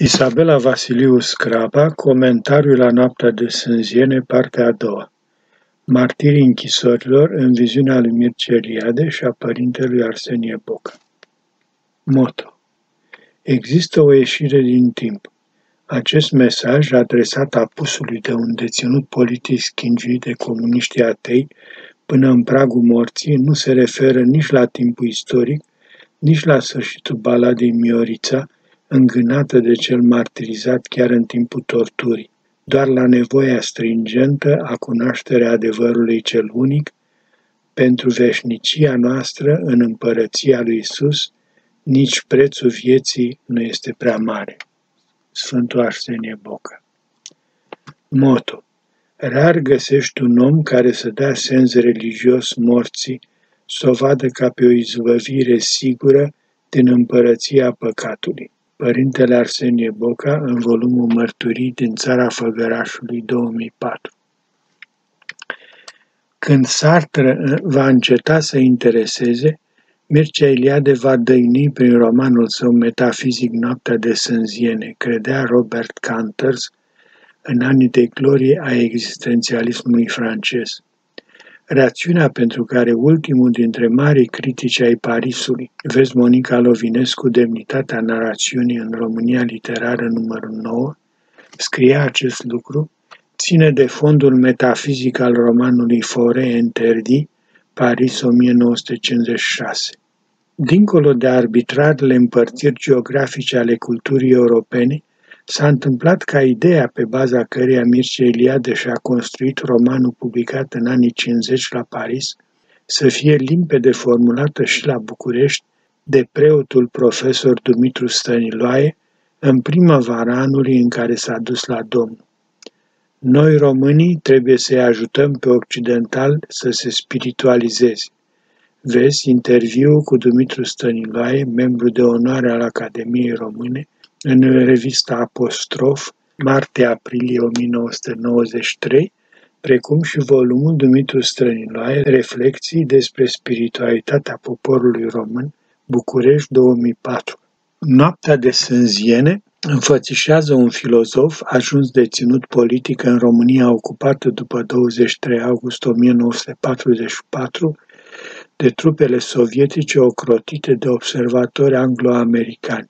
Isabela Vasiliu Scraba, Comentariu la noaptea de sânziene, partea a doua. Martirii închisorilor în viziunea lui Mircea Eliade și a părintelui Arsenie Boca. Moto. Există o ieșire din timp. Acest mesaj, adresat apusului de un deținut politic schingiuit de comuniștii atei până în pragul morții, nu se referă nici la timpul istoric, nici la sfârșitul baladei Miorița, îngânată de cel martirizat chiar în timpul torturii, doar la nevoia stringentă a cunoașterea adevărului cel unic pentru veșnicia noastră în împărăția lui Isus, nici prețul vieții nu este prea mare. Sfântul Arsenie Boca Moto Rar găsești un om care să dea sens religios morții, să o vadă ca pe o izbăvire sigură din împărăția păcatului. Părintele Arsenie Boca în volumul Mărturii din țara Făgărașului 2004. Când Sartre uh, va înceta să intereseze, Mircea Eliade va dăini prin romanul său metafizic Noaptea de Sânziene, credea Robert Canters în anii de glorie a existențialismului francez rațiunea pentru care ultimul dintre marii critici ai Parisului, vezi Monica Lovinescu, Demnitatea narațiunii în România literară numărul 9, scria acest lucru, ține de fondul metafizic al romanului Fore Interdi, Paris 1956. Dincolo de arbitrarele împărțiri geografice ale culturii europene, S-a întâmplat ca ideea pe baza căreia Mircea Eliade și-a construit romanul publicat în anii 50 la Paris să fie limpede formulată și la București de preotul profesor Dumitru Stăniloae în primăvara anului în care s-a dus la Domnul. Noi românii trebuie să-i ajutăm pe occidental să se spiritualizeze. Vezi interviul cu Dumitru Stăniloae, membru de onoare al Academiei Române, în revista Apostrof, martie-aprilie 1993, precum și volumul Dumitru Străniloae, Reflexii despre spiritualitatea poporului român, București 2004. Noaptea de sânziene înfățișează un filozof ajuns deținut politic în România ocupată după 23 august 1944 de trupele sovietice ocrotite de observatori anglo-americani.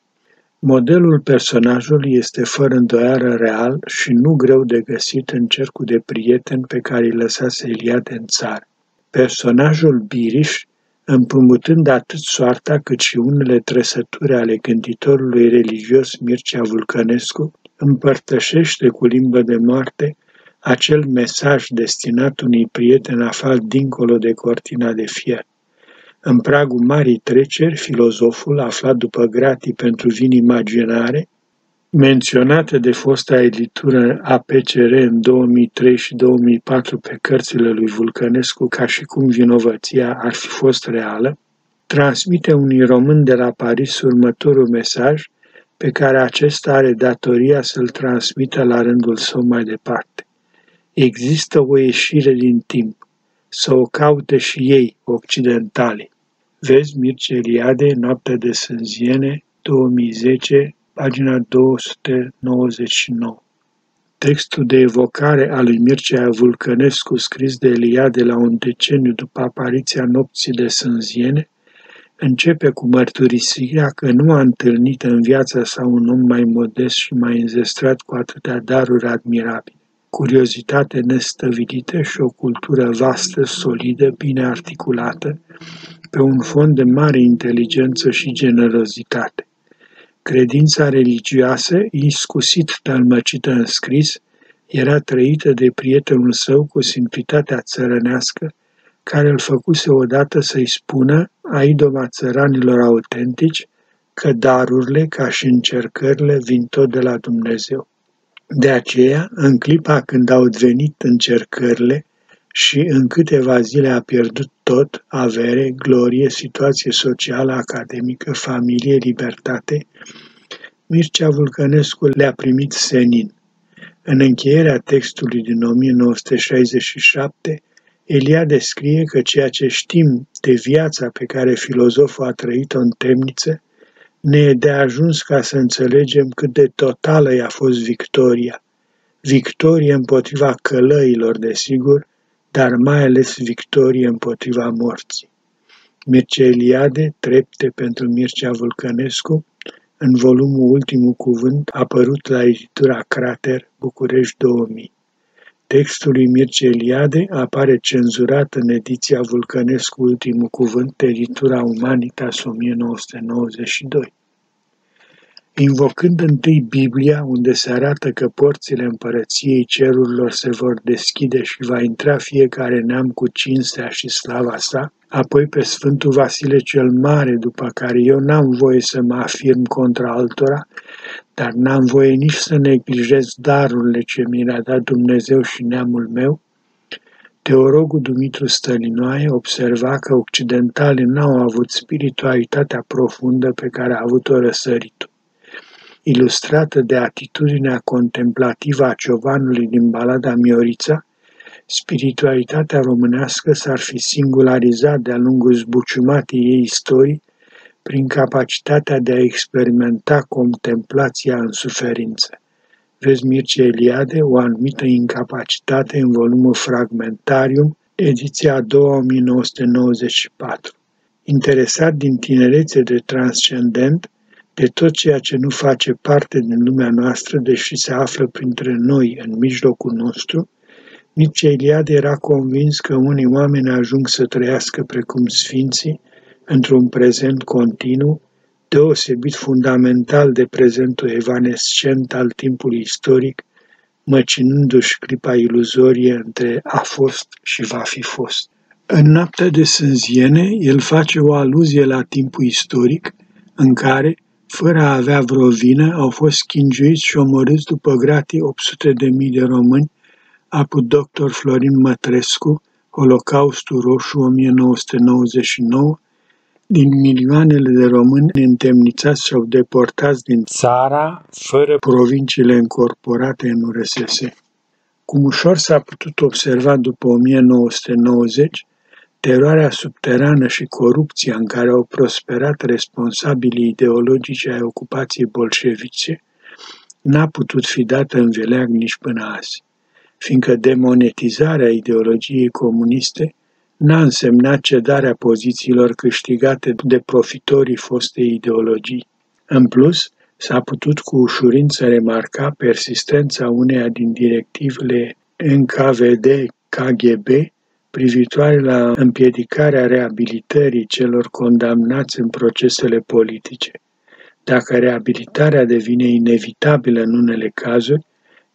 Modelul personajului este fără îndoială real și nu greu de găsit în cercul de prieteni pe care îi lăsase Eliade în țară. Personajul Biriș, împrumutând atât soarta cât și unele trăsături ale gânditorului religios Mircea Vulcănescu, împărtășește cu limbă de moarte acel mesaj destinat unui prieten aflat dincolo de cortina de fier. În pragul marii treceri, filozoful, aflat după gratii pentru vin imaginare, menționată de fosta editură APCR în 2003 și 2004 pe cărțile lui Vulcănescu ca și cum vinovăția ar fi fost reală, transmite unui român de la Paris următorul mesaj pe care acesta are datoria să-l transmită la rândul său mai departe. Există o ieșire din timp, să o caute și ei, occidentali. Vezi Mircea Eliade, Noaptea de Sânziene, 2010, pagina 299. Textul de evocare al lui Mircea Vulcănescu, scris de Eliade la un deceniu după apariția nopții de Sânziene, începe cu mărturisirea că nu a întâlnit în viața sa un om mai modest și mai înzestrat cu atâtea daruri admirabile curiozitate nestăvilită și o cultură vastă, solidă, bine articulată, pe un fond de mare inteligență și generozitate. Credința religioasă, iscusit tălmăcită în scris, era trăită de prietenul său cu simplitatea țărănească, care îl făcuse odată să-i spună, a idoma țăranilor autentici, că darurile, ca și încercările, vin tot de la Dumnezeu. De aceea, în clipa când au venit încercările și în câteva zile a pierdut tot, avere, glorie, situație socială, academică, familie, libertate, Mircea Vulcănescu le-a primit senin. În încheierea textului din 1967, Elia descrie că ceea ce știm de viața pe care filozoful a trăit-o în temniță ne e de ajuns ca să înțelegem cât de totală i-a fost victoria. Victorie împotriva călăilor, desigur, dar mai ales victorie împotriva morții. Mircea Eliade, trepte pentru Mircea Vulcănescu, în volumul Ultimul Cuvânt, apărut la editura Crater, București 2000. Textul lui Mircea Eliade apare cenzurat în ediția Vulcănescu Ultimul Cuvânt, editura Humanitas 1992. Invocând întâi Biblia, unde se arată că porțile împărăției cerurilor se vor deschide și va intra fiecare neam cu cinstea și slava sa, apoi pe Sfântul Vasile cel Mare, după care eu n-am voie să mă afirm contra altora, dar n-am voie nici să neglijez darurile ce mi le-a dat Dumnezeu și neamul meu, Teologul Dumitru Stălinoae observa că occidentalii n-au avut spiritualitatea profundă pe care a avut-o răsăritul. Ilustrată de atitudinea contemplativă a ciovanului din balada Miorița, spiritualitatea românească s-ar fi singularizat de-a lungul zbuciumatei ei istorii prin capacitatea de a experimenta contemplația în suferință. Vezi Mircea Eliade, o anumită incapacitate în volumul Fragmentarium, ediția a doua 1994. Interesat din tinerețe de transcendent, de tot ceea ce nu face parte din lumea noastră, deși se află printre noi, în mijlocul nostru, Mircea Eliade era convins că unii oameni ajung să trăiască precum sfinții, într-un prezent continuu, deosebit fundamental de prezentul evanescent al timpului istoric, măcinându-și clipa iluzorie între a fost și va fi fost. În noaptea de sânziene, el face o aluzie la timpul istoric, în care, fără a avea vreo vină, au fost schingiuiți și omorâți după gratii 800 de mii de români, apu dr. Florin Mătrescu, Holocaustul Roșu 1999, din milioanele de români întemnițați sau deportați din țara fără provinciile încorporate în URSS. Cum ușor s-a putut observa după 1990, teroarea subterană și corupția în care au prosperat responsabilii ideologici ai ocupației bolșevice n-a putut fi dată în veleag nici până azi, fiindcă demonetizarea ideologiei comuniste n-a însemnat cedarea pozițiilor câștigate de profitorii fostei ideologii. În plus, s-a putut cu ușurință remarca persistența uneia din directivele NKVD-KGB privitoare la împiedicarea reabilitării celor condamnați în procesele politice. Dacă reabilitarea devine inevitabilă în unele cazuri,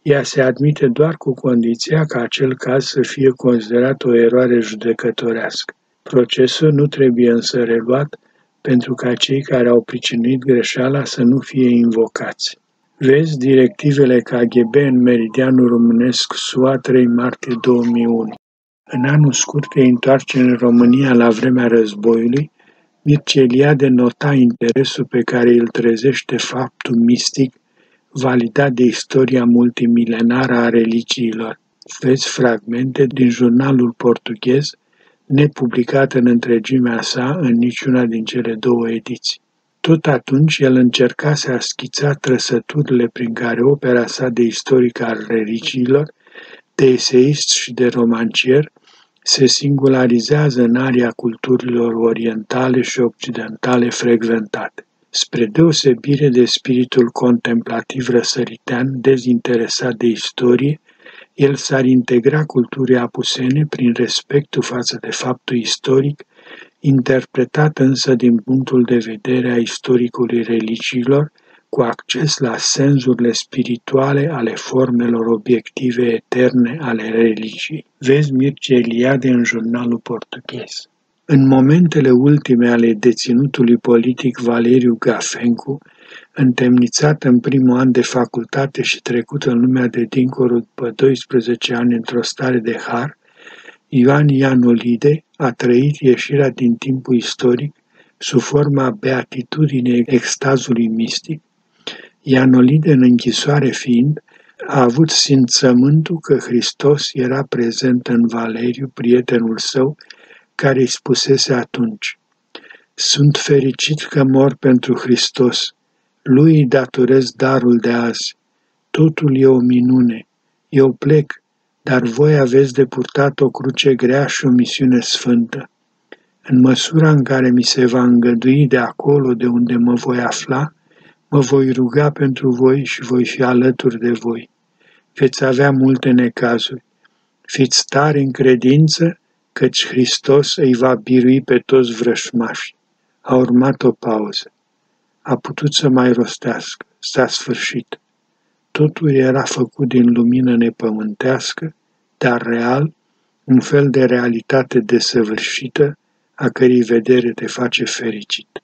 ea se admite doar cu condiția ca acel caz să fie considerat o eroare judecătorească. Procesul nu trebuie însă reluat pentru ca cei care au pricinuit greșeala să nu fie invocați. Vezi directivele KGB în Meridianul Românesc SUA 3 martie 2001. În anul scurt de întoarcere în România la vremea războiului, Mircea Eliade nota interesul pe care îl trezește faptul mistic validat de istoria multimilenară a religiilor. Vezi fragmente din jurnalul portughez, nepublicat în întregimea sa în niciuna din cele două ediții. Tot atunci el încerca să schița trăsăturile prin care opera sa de istoric al religiilor, de eseist și de romancier, se singularizează în aria culturilor orientale și occidentale frecventate. Spre deosebire de spiritul contemplativ răsăritean, dezinteresat de istorie, el s-ar integra culturii apusene prin respectul față de faptul istoric, interpretat însă din punctul de vedere a istoricului religiilor, cu acces la senzurile spirituale ale formelor obiective eterne ale religiei. Vezi Mircea Eliade în jurnalul portughez. În momentele ultime ale deținutului politic Valeriu Gafencu, întemnițat în primul an de facultate și trecut în lumea de dincolo după 12 ani într-o stare de har, Ioan Ianolide a trăit ieșirea din timpul istoric sub forma beatitudinei extazului mistic. Ianolide, în închisoare fiind, a avut simțământul că Hristos era prezent în Valeriu, prietenul său, care îi spusese atunci, Sunt fericit că mor pentru Hristos. Lui îi datorez darul de azi. Totul e o minune. Eu plec, dar voi aveți de purtat o cruce grea și o misiune sfântă. În măsura în care mi se va îngădui de acolo de unde mă voi afla, mă voi ruga pentru voi și voi fi alături de voi. Veți avea multe necazuri. Fiți tari în credință, căci Hristos îi va birui pe toți vrășmași. A urmat o pauză. A putut să mai rostească. S-a sfârșit. Totul era făcut din lumină nepământească, dar real, un fel de realitate desăvârșită, a cărei vedere te face fericit.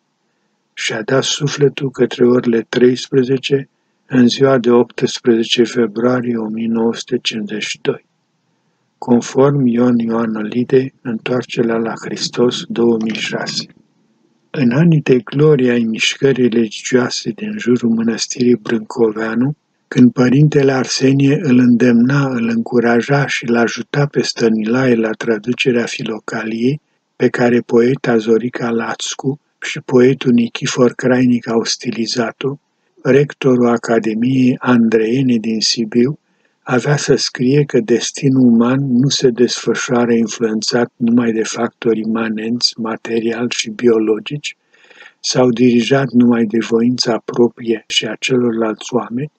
Și-a dat sufletul către orele 13 în ziua de 18 februarie 1952. Conform Ion Ioan Lide, Întoarcerea la Hristos 2006. În anii de glorie ai mișcării religioase din jurul mănăstirii Brâncoveanu, când părintele Arsenie îl îndemna, îl încuraja și îl ajuta pe Stănilae la traducerea filocaliei, pe care poeta Zorica Lațcu și poetul Nichifor Crainic au stilizat-o, rectorul Academiei Andreene din Sibiu avea să scrie că destinul uman nu se desfășoară influențat numai de factori imanenți, material și biologici, sau dirijat numai de voința proprie și a celorlalți oameni,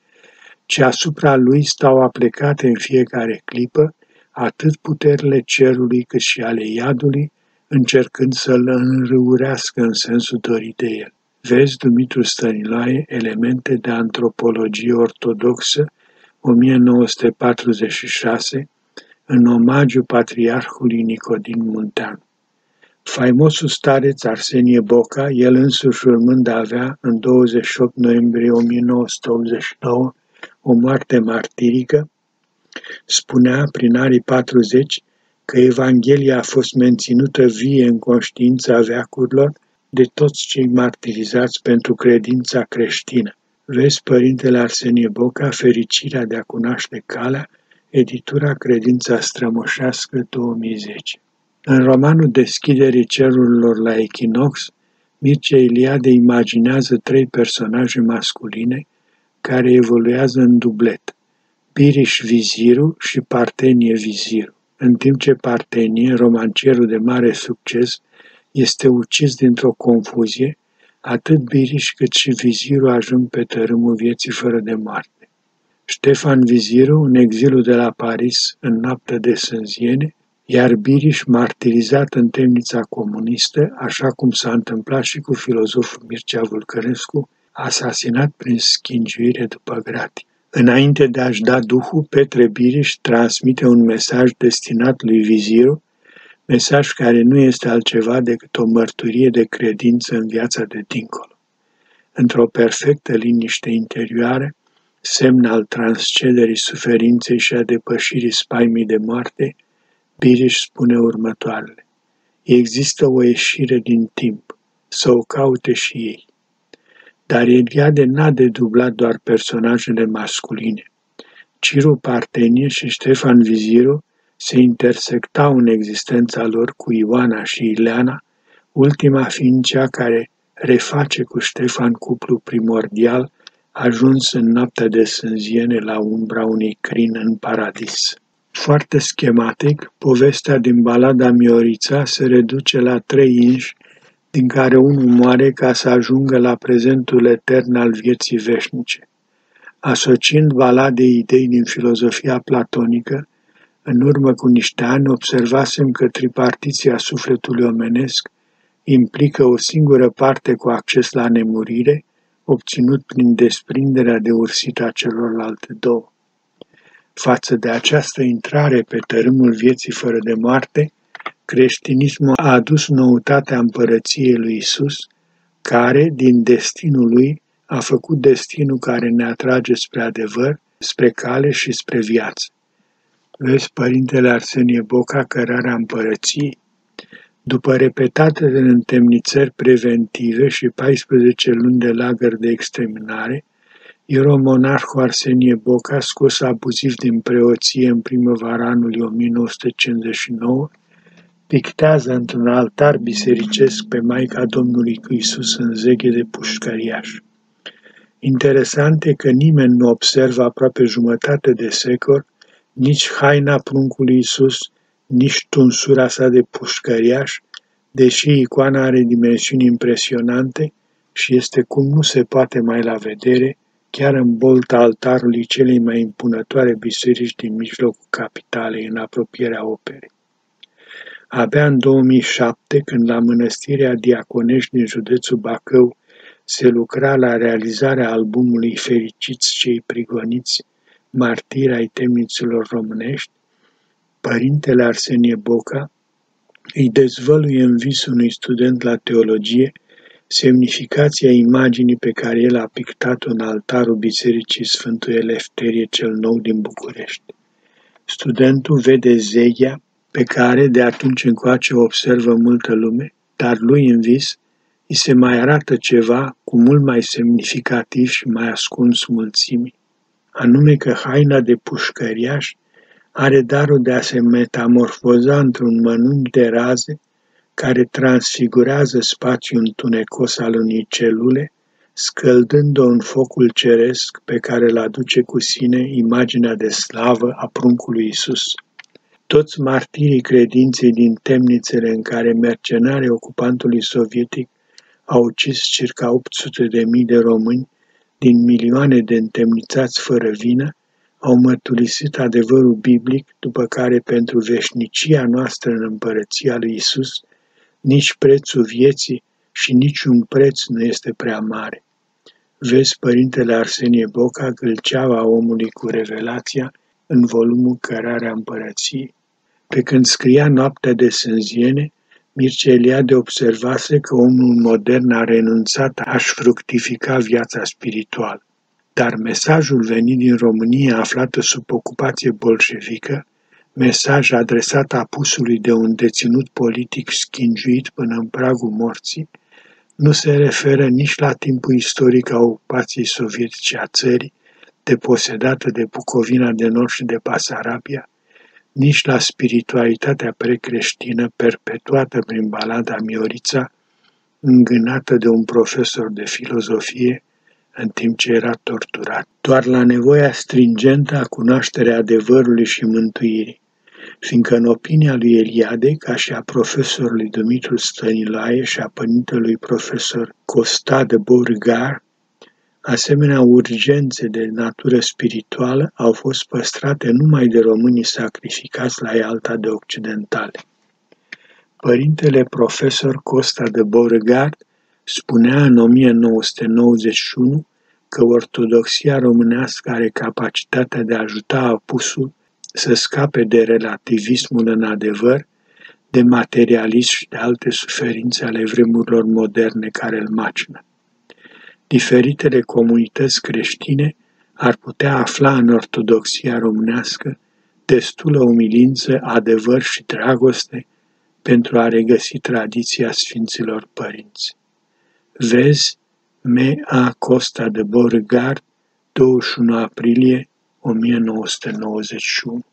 ci asupra lui stau aplecate în fiecare clipă atât puterile cerului cât și ale iadului, încercând să-l înrăurească în sensul dorit de el. Vezi Dumitru Stăniloae, Elemente de antropologie ortodoxă, 1946, în omagiu patriarhului Nicodin Munteanu. Faimosul stareț Arsenie Boca, el însuși urmând a avea în 28 noiembrie 1989 o moarte martirică, spunea prin anii 40 că Evanghelia a fost menținută vie în conștiința veacurilor de toți cei martirizați pentru credința creștină. Vezi Părintele Arsenie Boca, Fericirea de a cunoaște calea, editura Credința strămoșească 2010. În romanul Deschiderii cerurilor la echinox, Mircea Iliade imaginează trei personaje masculine care evoluează în dublet, Biriș Viziru și Partenie Viziru, în timp ce Partenie, romancierul de mare succes, este ucis dintr-o confuzie, atât Biriș cât și Viziru ajung pe tărâmul vieții fără de moarte. Ștefan Viziru, în exilul de la Paris, în noaptea de sânziene, iar Biriș martirizat în temnița comunistă, așa cum s-a întâmplat și cu filozoful Mircea Vulcărescu, asasinat prin schingiuire după gratii. Înainte de a-și da Duhul, Petre Biriș transmite un mesaj destinat lui Viziru, mesaj care nu este altceva decât o mărturie de credință în viața de dincolo. Într-o perfectă liniște interioară, semn al transcederii suferinței și a depășirii spaimii de moarte, Biriș spune următoarele. Există o ieșire din timp, să o caute și ei. Dar Eliade n-a dedublat doar personajele masculine. Ciru Partenie și Ștefan Viziru se intersectau în existența lor cu Ioana și Ileana, ultima fiind cea care reface cu Ștefan cuplu primordial ajuns în noaptea de sânziene la umbra unui crin în paradis. Foarte schematic, povestea din balada Miorița se reduce la trei inși din care unul moare ca să ajungă la prezentul etern al vieții veșnice. Asociind baladei idei din filozofia platonică, în urmă cu niște ani observasem că tripartiția sufletului omenesc implică o singură parte cu acces la nemurire, obținut prin desprinderea de ursit a celorlalte două. Față de această intrare pe tărâmul vieții fără de moarte, creștinismul a adus noutatea împărăției lui Isus, care, din destinul lui, a făcut destinul care ne atrage spre adevăr, spre cale și spre viață. Vezi Părintele Arsenie Boca, cărarea împărăției? După repetate întemnițări preventive și 14 luni de lagăr de exterminare, Ieromonarhul Arsenie Boca, scos abuziv din preoție în primăvara anului 1959, pictează într-un altar bisericesc pe Maica Domnului Iisus în zeghe de pușcăriaș. Interesant e că nimeni nu observă aproape jumătate de secol nici haina pruncului Iisus, nici tunsura sa de pușcăriaș, deși icoana are dimensiuni impresionante și este cum nu se poate mai la vedere, chiar în bolta altarului celei mai impunătoare biserici din mijlocul capitalei, în apropierea operei. Abia în 2007, când la mănăstirea Diaconești din județul Bacău se lucra la realizarea albumului Fericiți cei prigoniți, martiri ai temnițelor românești, părintele Arsenie Boca îi dezvăluie în vis unui student la teologie semnificația imaginii pe care el a pictat-o în altarul Bisericii Sfântul Elefterie cel Nou din București. Studentul vede zeghea pe care de atunci încoace o observă multă lume, dar lui în vis îi se mai arată ceva cu mult mai semnificativ și mai ascuns mulțimii, anume că haina de pușcăriaș are darul de a se metamorfoza într-un mănânc de raze care transfigurează spațiul întunecos al unei celule, scăldând-o în focul ceresc pe care îl aduce cu sine imaginea de slavă a pruncului Isus. Toți martirii credinței din temnițele în care mercenarii ocupantului sovietic au ucis circa 800 de mii de români din milioane de întemnițați fără vină, au mărturisit adevărul biblic, după care pentru veșnicia noastră în împărăția lui Isus, nici prețul vieții și niciun preț nu este prea mare. Vezi Părintele Arsenie Boca, gâlceava omului cu revelația, în volumul Cărarea Împărăției. Pe când scria Noaptea de Sânziene, Mircea Eliade observase că omul modern a renunțat a-și fructifica viața spirituală. Dar mesajul venit din România aflată sub ocupație bolșevică, mesaj adresat apusului de un deținut politic schingiuit până în pragul morții, nu se referă nici la timpul istoric a ocupației sovietice a țării, deposedată de Bucovina de Nord și de Basarabia, nici la spiritualitatea precreștină perpetuată prin balada Miorița, îngânată de un profesor de filozofie în timp ce era torturat, doar la nevoia stringentă a cunoașterea adevărului și mântuirii, fiindcă în opinia lui Eliade, ca și a profesorului Dumitru Stănilaie și a părintelui profesor Costa de Beauregard, Asemenea urgențe de natură spirituală au fost păstrate numai de românii sacrificați la Ialta de Occidentale. Părintele profesor Costa de Beauregard spunea în 1991 că ortodoxia românească are capacitatea de a ajuta apusul să scape de relativismul în adevăr, de materialism și de alte suferințe ale vremurilor moderne care îl macină diferitele comunități creștine ar putea afla în ortodoxia românească destulă umilință, adevăr și dragoste pentru a regăsi tradiția Sfinților Părinți. Vezi Me A. Costa de Beauregard, 21 aprilie 1991